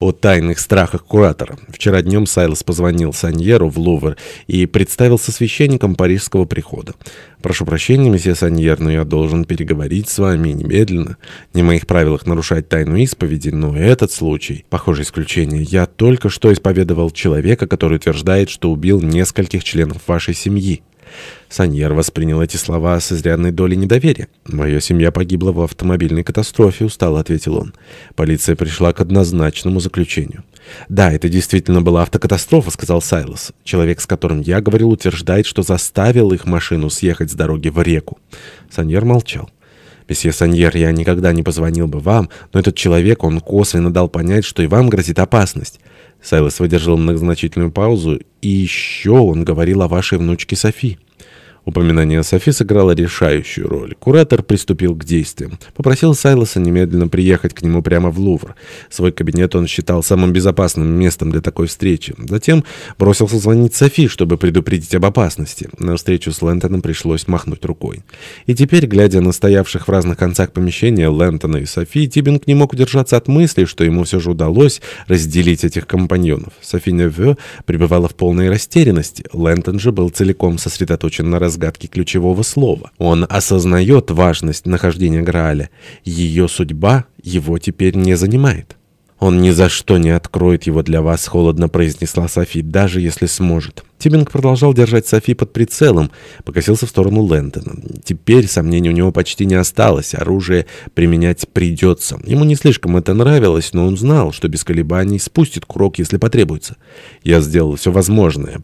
о тайных страхах куратора. Вчера днем Сайлос позвонил Саньеру в Лувр и представился священником парижского прихода. «Прошу прощения, месье Саньер, но я должен переговорить с вами немедленно. Не в моих правилах нарушать тайну исповеди, но этот случай, похоже, исключение. Я только что исповедовал человека, который утверждает, что убил нескольких членов вашей семьи». Саньер воспринял эти слова с изрядной долей недоверия. «Моя семья погибла в автомобильной катастрофе», — устало ответил он. Полиция пришла к однозначному заключению. «Да, это действительно была автокатастрофа», — сказал Сайлос. «Человек, с которым я говорил, утверждает, что заставил их машину съехать с дороги в реку». Саньер молчал. «Месье Саньер, я никогда не позвонил бы вам, но этот человек, он косвенно дал понять, что и вам грозит опасность». Сайлос выдержал многозначительную паузу, и еще он говорил о вашей внучке Софи. Упоминание Софи сыграло решающую роль. Куратор приступил к действиям. Попросил Сайлоса немедленно приехать к нему прямо в Лувр. Свой кабинет он считал самым безопасным местом для такой встречи. Затем бросился звонить Софи, чтобы предупредить об опасности. На встречу с Лэнтоном пришлось махнуть рукой. И теперь, глядя на стоявших в разных концах помещения Лэнтона и Софи, Тибинг не мог удержаться от мысли, что ему все же удалось разделить этих компаньонов. Софи Неве пребывала в полной растерянности. Лэнтон же был целиком сосредоточен на разговоре разгадки ключевого слова. Он осознает важность нахождения Грааля. Ее судьба его теперь не занимает. «Он ни за что не откроет его для вас», — холодно произнесла Софи, — «даже если сможет». Тибинг продолжал держать Софи под прицелом, покосился в сторону Лэнтона. Теперь сомнений у него почти не осталось, оружие применять придется. Ему не слишком это нравилось, но он знал, что без колебаний спустит курок, если потребуется. «Я сделал все возможное.